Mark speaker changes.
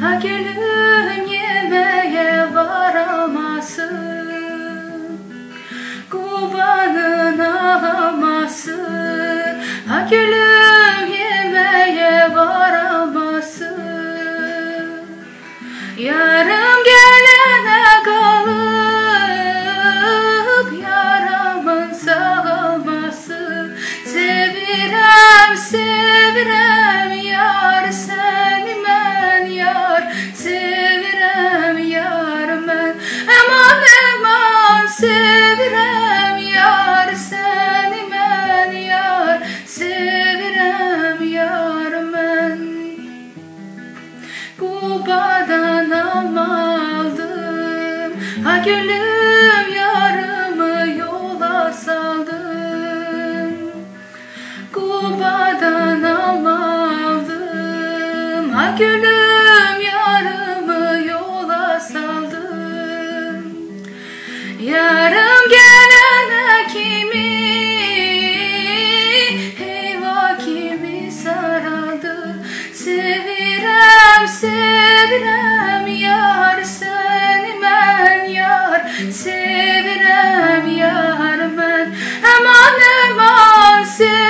Speaker 1: Ha gülüm yemeğe varamasın Kubanın ağlamasın. Ha gülüm yemeğe varamasın Yarın eman Sevirem yar seni men yar Sevirem yar men Kubadan aldım Ha gülüm yarımı yola saldım. Kubadan aldım Ha gülüm yarımı Yarım gelene kimi Heyva kimi saraldı. Sevirem sevirem yar seni men yar. Sevirem yar men eman eman Sevirem